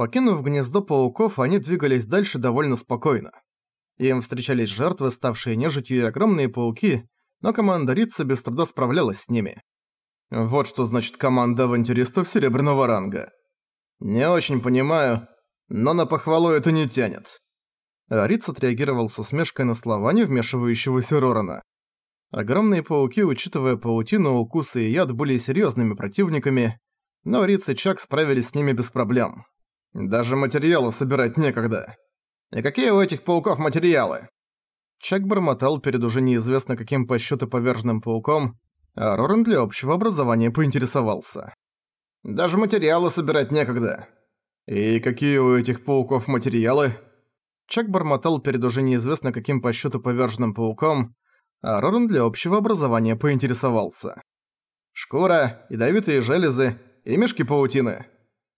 Покинув гнездо пауков, они двигались дальше довольно спокойно. Им встречались жертвы, ставшие нежитью и огромные пауки, но команда Рица без труда справлялась с ними. Вот что значит команда авантюристов серебряного ранга. Не очень понимаю, но на похвалу это не тянет. Риц отреагировал с усмешкой на слова не вмешивающегося Рорана. Огромные пауки, учитывая паутину, укусы и яд, были серьезными противниками, но Риц и Чак справились с ними без проблем. Даже материалы собирать некогда. И какие у этих пауков материалы? Чак бормотал перед уже неизвестно каким по счету поверженным пауком, а Роран для общего образования поинтересовался. Даже материалы собирать некогда. И какие у этих пауков материалы? Чак бормотал перед уже неизвестно каким по счету поверженным пауком, а Роран для общего образования поинтересовался. Шкура, ядовитые железы и мешки паутины.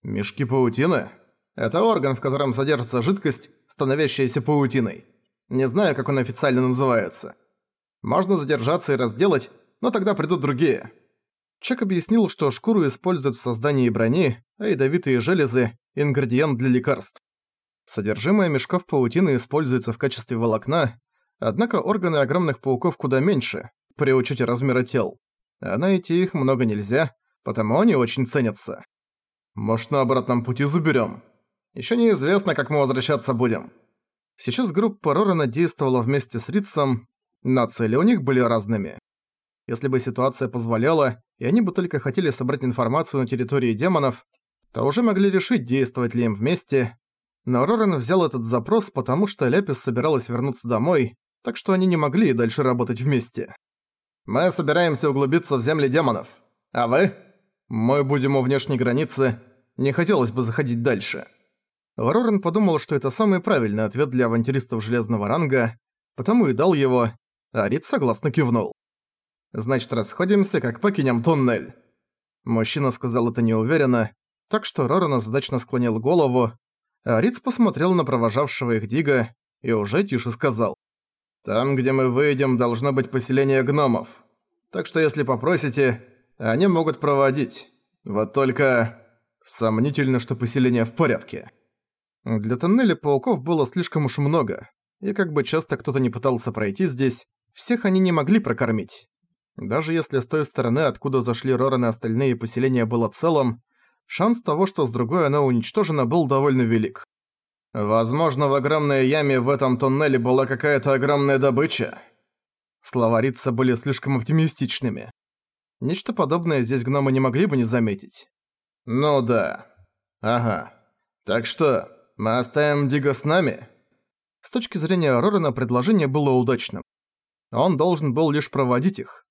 Мешки паутины? Это орган, в котором содержится жидкость, становящаяся паутиной. Не знаю, как он официально называется. Можно задержаться и разделать, но тогда придут другие. Чек объяснил, что шкуру используют в создании брони, а ядовитые железы – ингредиент для лекарств. Содержимое мешков паутины используется в качестве волокна, однако органы огромных пауков куда меньше, при учете размера тел. А найти их много нельзя, потому они очень ценятся. «Может, на обратном пути заберем? Еще неизвестно, как мы возвращаться будем. Сейчас группа Рорана действовала вместе с Ритсом, но цели у них были разными. Если бы ситуация позволяла, и они бы только хотели собрать информацию на территории демонов, то уже могли решить, действовать ли им вместе. Но Роран взял этот запрос, потому что Ляпис собиралась вернуться домой, так что они не могли и дальше работать вместе. «Мы собираемся углубиться в земли демонов. А вы?» «Мы будем у внешней границы. Не хотелось бы заходить дальше». Рорен подумал, что это самый правильный ответ для авантюристов железного ранга, потому и дал его, а Рид согласно кивнул. «Значит, расходимся, как покинем туннель». Мужчина сказал это неуверенно, так что Рорен задачно склонил голову, а Риц посмотрел на провожавшего их Дига и уже тише сказал. «Там, где мы выйдем, должно быть поселение гномов. Так что если попросите, они могут проводить. Вот только... Сомнительно, что поселение в порядке». Для тоннеля пауков было слишком уж много, и как бы часто кто-то не пытался пройти здесь, всех они не могли прокормить. Даже если с той стороны, откуда зашли Роран и остальные поселения было целым, шанс того, что с другой оно уничтожено, был довольно велик. Возможно, в огромной яме в этом тоннеле была какая-то огромная добыча. Слова Рица были слишком оптимистичными. Нечто подобное здесь гномы не могли бы не заметить. Ну да. Ага. Так что, мы оставим Дига с нами?» С точки зрения Рорена предложение было удачным. Он должен был лишь проводить их.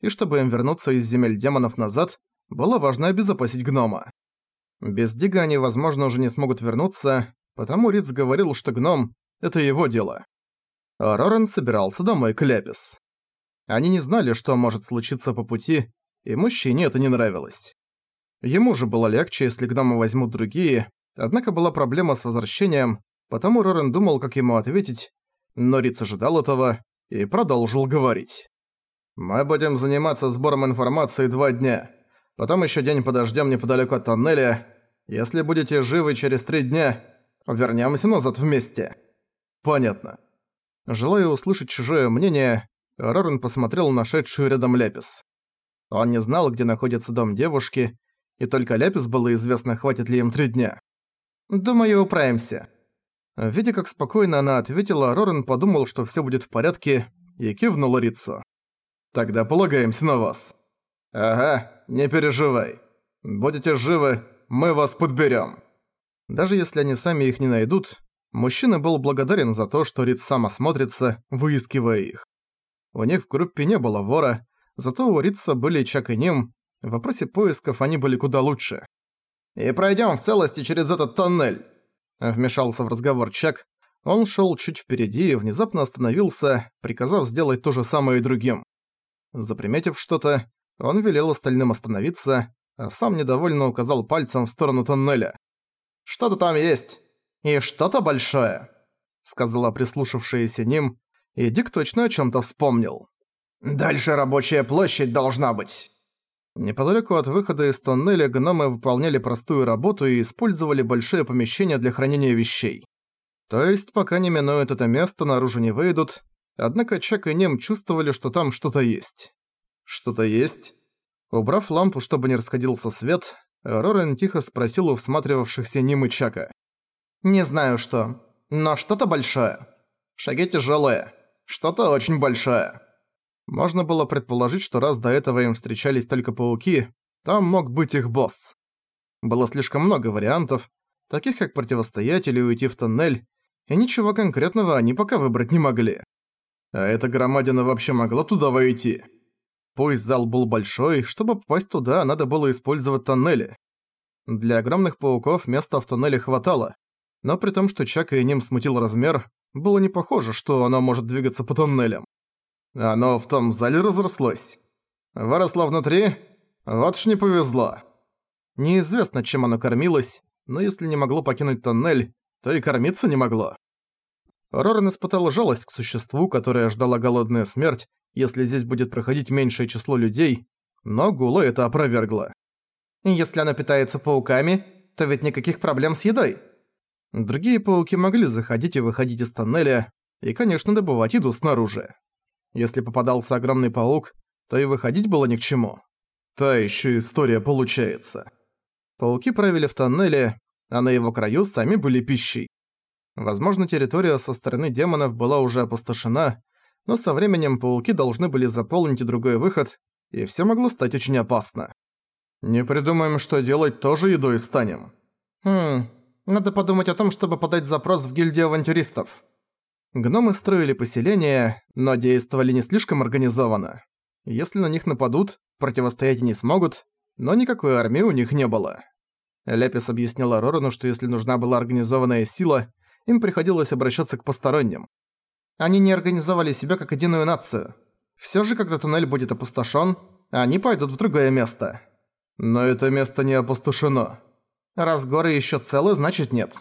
И чтобы им вернуться из земель демонов назад, было важно обезопасить гнома. Без Дига они, возможно, уже не смогут вернуться, потому Риц говорил, что гном — это его дело. А Рорен собирался домой к Ляпис. Они не знали, что может случиться по пути, и мужчине это не нравилось. Ему же было легче, если гнома возьмут другие, Однако была проблема с возвращением, потому Рорен думал, как ему ответить, но Риц ожидал этого и продолжил говорить. «Мы будем заниматься сбором информации два дня. Потом еще день подождем неподалеку от тоннеля. Если будете живы через три дня, вернемся назад вместе». «Понятно». Желая услышать чужое мнение, Рорен посмотрел на шедшую рядом Ляпис. Он не знал, где находится дом девушки, и только Ляпис было известно, хватит ли им три дня. «Думаю, управимся». Видя, как спокойно она ответила, Рорен подумал, что всё будет в порядке, и кивнул Рицу. «Тогда полагаемся на вас». «Ага, не переживай. Будете живы, мы вас подберём». Даже если они сами их не найдут, мужчина был благодарен за то, что Риц сам осмотрится, выискивая их. У них в группе не было вора, зато у Рица были Чак и Ним, в вопросе поисков они были куда лучше и пройдем в целости через этот тоннель», — вмешался в разговор Чак. Он шел чуть впереди и внезапно остановился, приказав сделать то же самое и другим. Заприметив что-то, он велел остальным остановиться, а сам недовольно указал пальцем в сторону тоннеля. «Что-то там есть. И что-то большое», — сказала прислушавшаяся ним, и Дик точно о чем то вспомнил. «Дальше рабочая площадь должна быть». Неподалеку от выхода из тоннеля гномы выполняли простую работу и использовали большое помещение для хранения вещей. То есть, пока не минуют это место, наружу не выйдут, однако Чак и Нем чувствовали, что там что-то есть. Что-то есть? Убрав лампу, чтобы не расходился свет, Рорен тихо спросил у всматривавшихся Ним и Чака. «Не знаю что, но что-то большое. Шаги тяжелые. Что-то очень большое». Можно было предположить, что раз до этого им встречались только пауки, там мог быть их босс. Было слишком много вариантов, таких как противостоять или уйти в тоннель, и ничего конкретного они пока выбрать не могли. А эта громадина вообще могла туда войти? Пусть зал был большой, чтобы попасть туда, надо было использовать тоннели. Для огромных пауков места в тоннеле хватало, но при том, что Чака и ним смутил размер, было не похоже, что оно может двигаться по тоннелям. Оно в том зале разрослось. Выросло внутри? Вот ж не повезло. Неизвестно, чем оно кормилось, но если не могло покинуть тоннель, то и кормиться не могло. Рорен испытал жалость к существу, которое ждала голодная смерть, если здесь будет проходить меньшее число людей, но Гула это опровергло. «Если оно питается пауками, то ведь никаких проблем с едой». Другие пауки могли заходить и выходить из тоннеля, и, конечно, добывать еду снаружи. Если попадался огромный паук, то и выходить было ни к чему. Та еще история получается. Пауки правили в тоннеле, а на его краю сами были пищей. Возможно, территория со стороны демонов была уже опустошена, но со временем пауки должны были заполнить и другой выход, и все могло стать очень опасно. «Не придумаем, что делать, тоже едой станем». «Хм, надо подумать о том, чтобы подать запрос в гильдию авантюристов». Гномы строили поселения, но действовали не слишком организованно. Если на них нападут, противостоять не смогут, но никакой армии у них не было. Лепис объяснила Рорану, что если нужна была организованная сила, им приходилось обращаться к посторонним. Они не организовали себя как единую нацию. Всё же, когда туннель будет опустошён, они пойдут в другое место. Но это место не опустошено. Раз горы ещё целы, значит нет.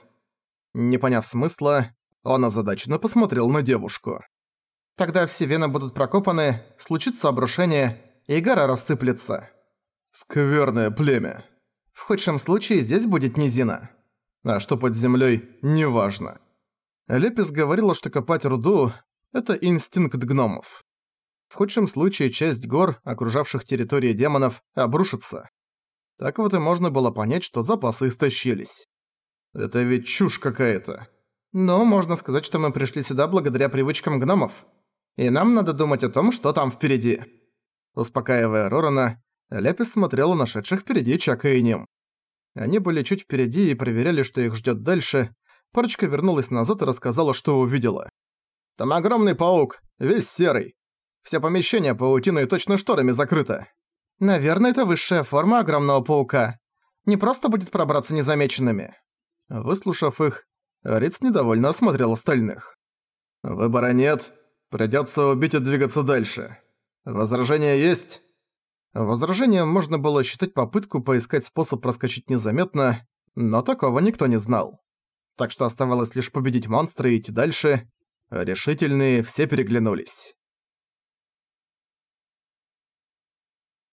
Не поняв смысла, он озадаченно посмотрел на девушку. Тогда все вены будут прокопаны, случится обрушение, и гора рассыплется. Скверное племя. В худшем случае здесь будет низина. А что под землей, неважно. Лепис говорила, что копать руду – это инстинкт гномов. В худшем случае часть гор, окружавших территории демонов, обрушится. Так вот и можно было понять, что запасы истощились. Это ведь чушь какая-то. Но можно сказать, что мы пришли сюда благодаря привычкам гномов. И нам надо думать о том, что там впереди». Успокаивая Рорана, Ляпис смотрела на шедших впереди Чака и Ним. Они были чуть впереди и проверяли, что их ждет дальше. Парочка вернулась назад и рассказала, что увидела. «Там огромный паук, весь серый. Все помещения паутиной точно шторами закрыто. Наверное, это высшая форма огромного паука. Не просто будет пробраться незамеченными». Выслушав их, Риц недовольно осмотрел остальных. «Выбора нет. Придётся убить и двигаться дальше. Возражения есть?» Возражением можно было считать попытку поискать способ проскочить незаметно, но такого никто не знал. Так что оставалось лишь победить монстра и идти дальше. Решительные все переглянулись.